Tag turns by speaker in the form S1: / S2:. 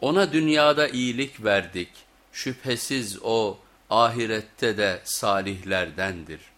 S1: Ona dünyada iyilik verdik, şüphesiz o ahirette de salihlerdendir.''